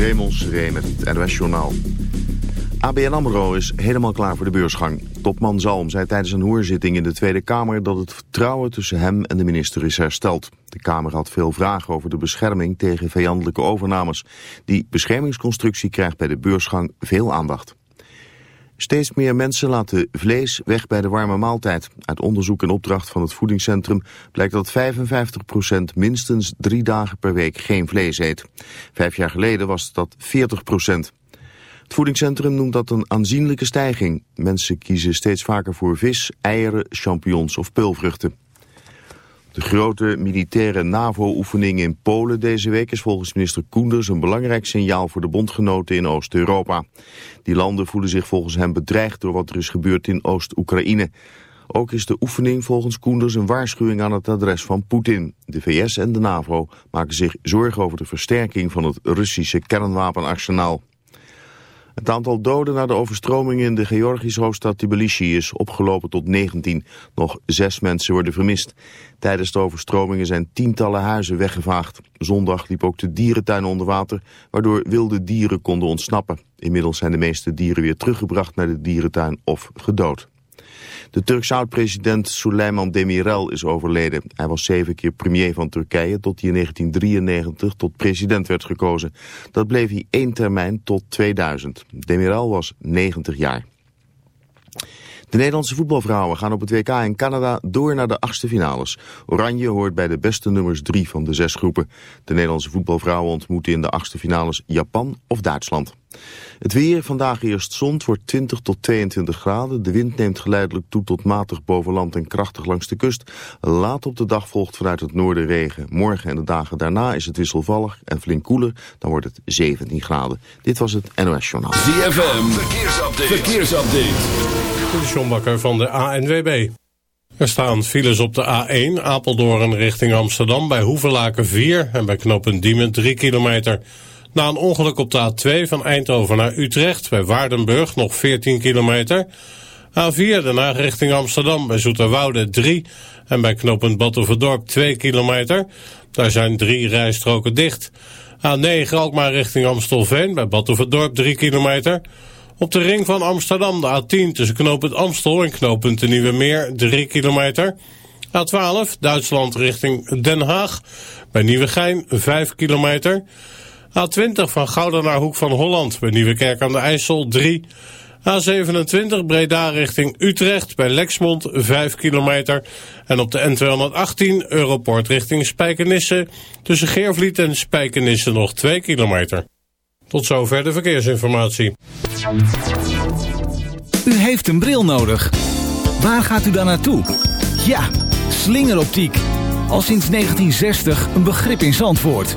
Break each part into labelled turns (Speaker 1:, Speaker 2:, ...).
Speaker 1: Raymond Seré met het NOS Journaal. ABN AMRO is helemaal klaar voor de beursgang. Topman Zalm zei tijdens een hoorzitting in de Tweede Kamer... dat het vertrouwen tussen hem en de minister is hersteld. De Kamer had veel vragen over de bescherming tegen vijandelijke overnames. Die beschermingsconstructie krijgt bij de beursgang veel aandacht. Steeds meer mensen laten vlees weg bij de warme maaltijd. Uit onderzoek en opdracht van het voedingscentrum blijkt dat 55% minstens drie dagen per week geen vlees eet. Vijf jaar geleden was dat 40%. Het voedingscentrum noemt dat een aanzienlijke stijging. Mensen kiezen steeds vaker voor vis, eieren, champignons of peulvruchten. De grote militaire NAVO-oefening in Polen deze week is volgens minister Koenders een belangrijk signaal voor de bondgenoten in Oost-Europa. Die landen voelen zich volgens hem bedreigd door wat er is gebeurd in Oost-Oekraïne. Ook is de oefening volgens Koenders een waarschuwing aan het adres van Poetin. De VS en de NAVO maken zich zorgen over de versterking van het Russische kernwapenarsenaal. Het aantal doden na de overstromingen in de Georgische hoofdstad Tbilisi is opgelopen tot 19. Nog zes mensen worden vermist. Tijdens de overstromingen zijn tientallen huizen weggevaagd. Zondag liep ook de dierentuin onder water, waardoor wilde dieren konden ontsnappen. Inmiddels zijn de meeste dieren weer teruggebracht naar de dierentuin of gedood. De Turkse oud-president Süleyman Demirel is overleden. Hij was zeven keer premier van Turkije tot hij in 1993 tot president werd gekozen. Dat bleef hij één termijn tot 2000. Demirel was 90 jaar. De Nederlandse voetbalvrouwen gaan op het WK in Canada door naar de achtste finales. Oranje hoort bij de beste nummers drie van de zes groepen. De Nederlandse voetbalvrouwen ontmoeten in de achtste finales Japan of Duitsland. Het weer, vandaag eerst zon, wordt 20 tot 22 graden. De wind neemt geleidelijk toe tot matig boven land en krachtig langs de kust. Laat op de dag volgt vanuit het noorden regen. Morgen en de dagen daarna is het wisselvallig en flink koeler. Dan wordt het 17 graden. Dit was het NOS Journaal.
Speaker 2: ZFM, verkeersupdate. verkeersupdate.
Speaker 3: De Sjombakker van de ANWB. Er staan files op de A1 Apeldoorn richting Amsterdam bij Hoevelaken 4 en bij knooppunt Diemen 3 kilometer. Na een ongeluk op de A2 van Eindhoven naar Utrecht bij Waardenburg nog 14 kilometer. A4 daarna richting Amsterdam bij Zoeterwoude 3 en bij knooppunt Battenverdorp 2 kilometer. Daar zijn drie rijstroken dicht. A9 Alkmaar richting Amstelveen bij Battenverdorp 3 kilometer. Op de ring van Amsterdam de A10 tussen knooppunt Amstel en knooppunt de Nieuwe Meer 3 kilometer. A12 Duitsland richting Den Haag bij Nieuwegein 5 kilometer. A20 van Gouda naar Hoek van Holland bij Nieuwekerk aan de IJssel 3. A27 Breda richting Utrecht bij Lexmond 5 kilometer. En op de N218 Europort richting Spijkenisse tussen Geervliet en Spijkenisse nog 2 kilometer. Tot zover de verkeersinformatie.
Speaker 4: U heeft een bril nodig. Waar gaat u dan naartoe? Ja, slingeroptiek. Al sinds 1960 een begrip in Zandvoort.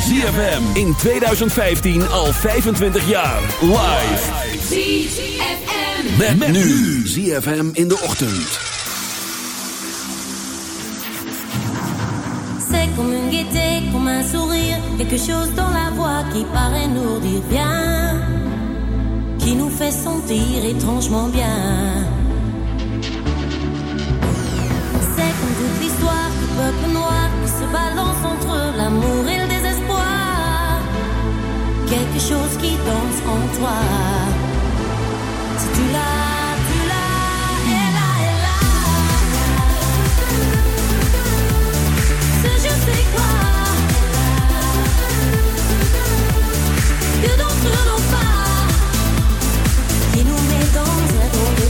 Speaker 2: ZFM in 2015 al 25 jaar. Live.
Speaker 5: ZFM.
Speaker 2: Met, met nu. ZFM in de ochtend.
Speaker 6: C'est comme une gaieté, comme un sourire. Quelque chose dans la voix qui paraît nous dire bien. Qui nous fait sentir étrangement bien. C'est comme toute l'histoire du peuple noir qui se balance entre l'amour et le quelque chose qui danse en toi. Si tu l'as, tu l'as, elle là, elle là. Ce je sais quoi. Que d'autres n'ont pas. Qui nous met dans un drôle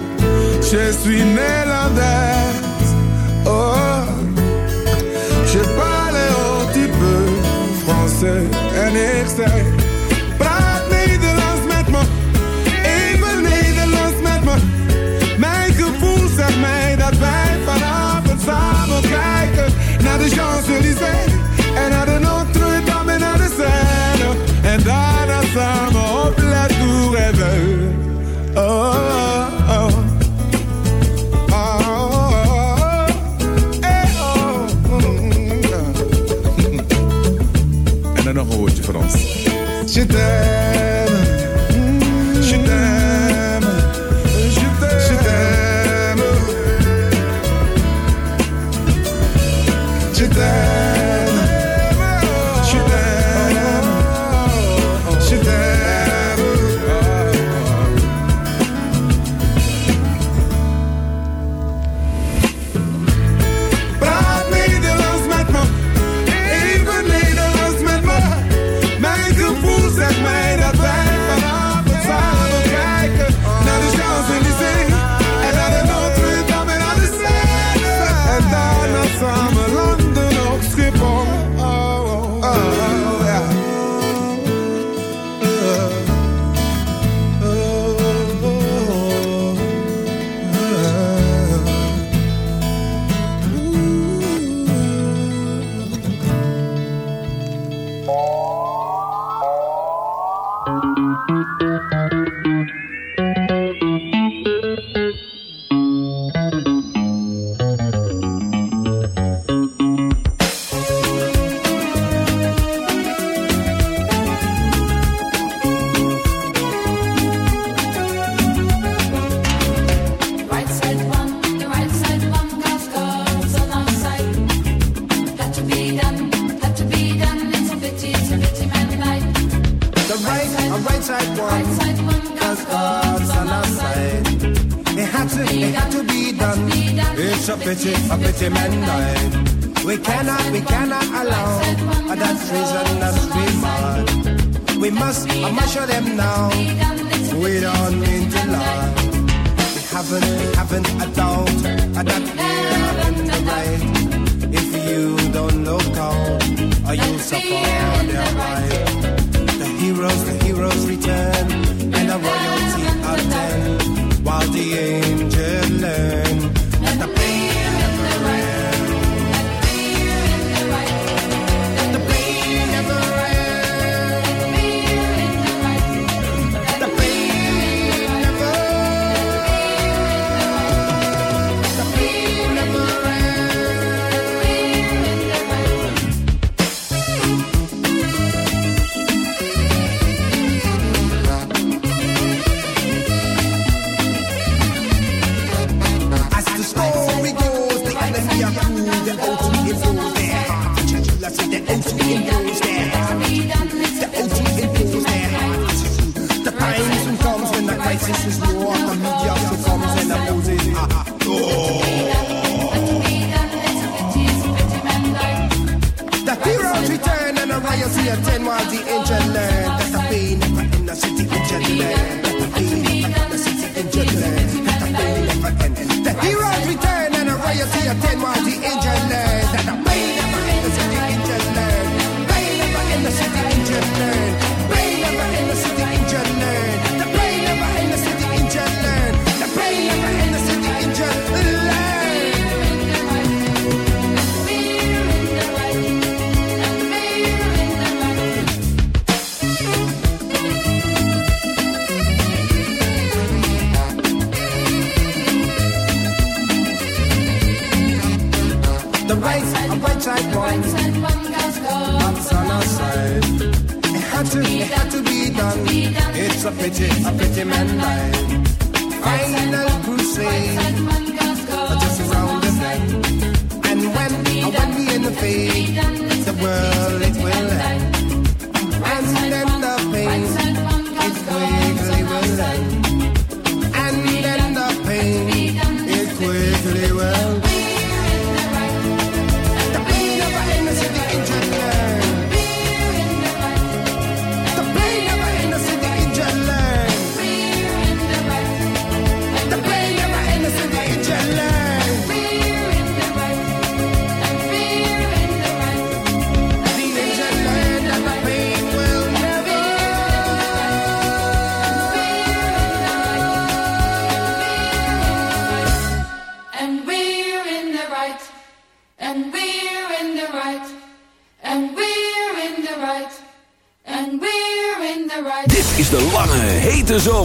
Speaker 7: Je suis néerlandaise. Oh, je parle un petit peu français. En ik Praat Nederlands met me. Even Nederlands met me. Mijn gevoel zegt mij dat wij vanavond samen kijken naar de Champs-Élysées. En naar de Notre-Dame en naar de Seine. En daarna samen op La Tour Eiffel. Oh.
Speaker 8: te der.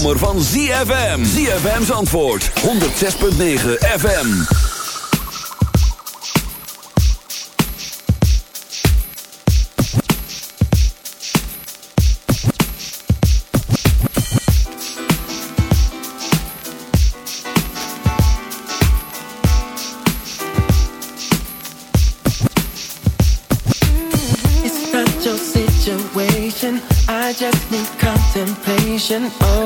Speaker 8: zomer van ZFM. ZFM's antwoord. 106.9 FM.
Speaker 9: It's not your situation. I just need contemplation. Oh.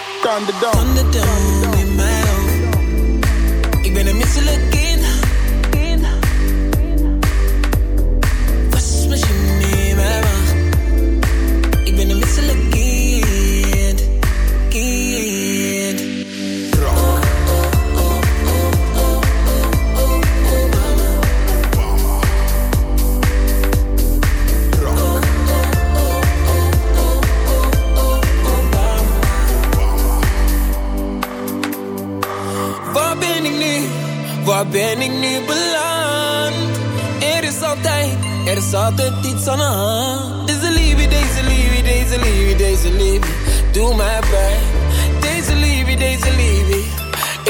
Speaker 10: Thunderdome.
Speaker 9: Ik ben een misselijk doe mij pijn. Deze liefie, deze liefie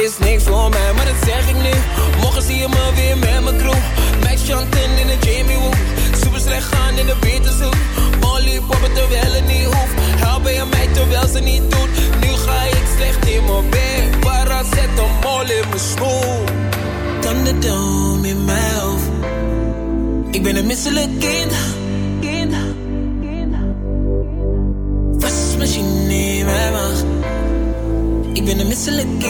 Speaker 9: is niks voor mij, maar dat zeg ik nu. Morgen zie je me weer met mijn crew. met Chanten in de Jamie Woo. Super slecht gaan in de Beatles Molly poppen terwijl het niet hoeft. Helpen je mij terwijl ze niet doet. Nu ga ik slecht in mijn bed. Para zet een mol in mijn schoen. Thunderdome in mijn hoofd. Ik ben een misselijk kind Been ben een misselijk.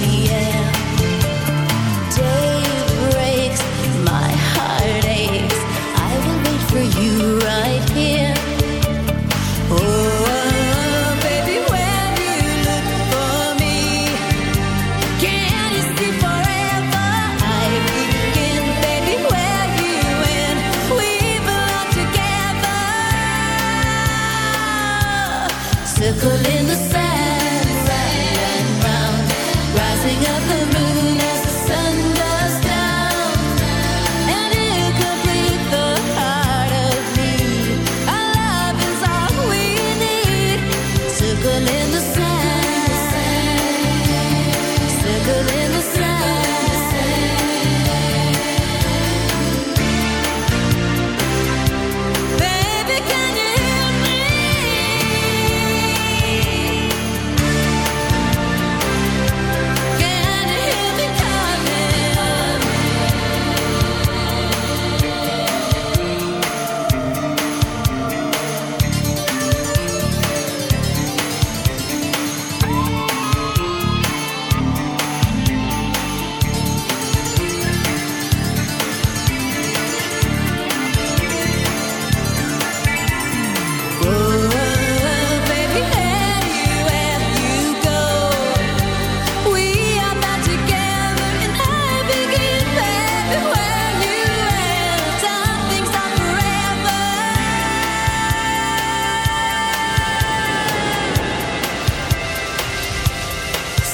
Speaker 6: me.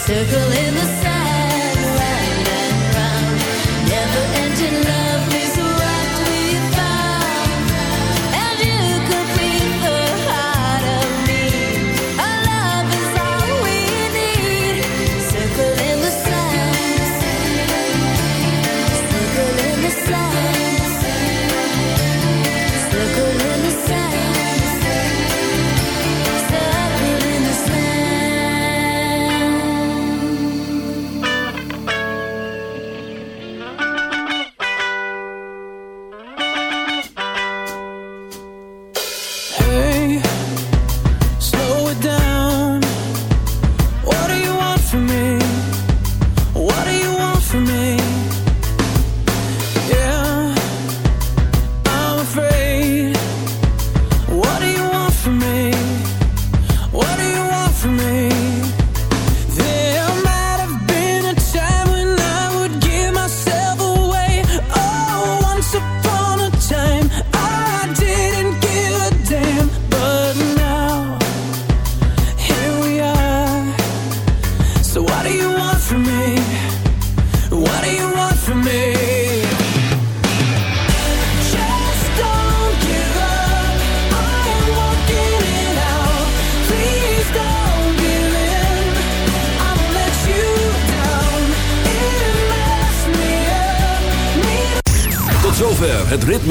Speaker 6: circle in the sun.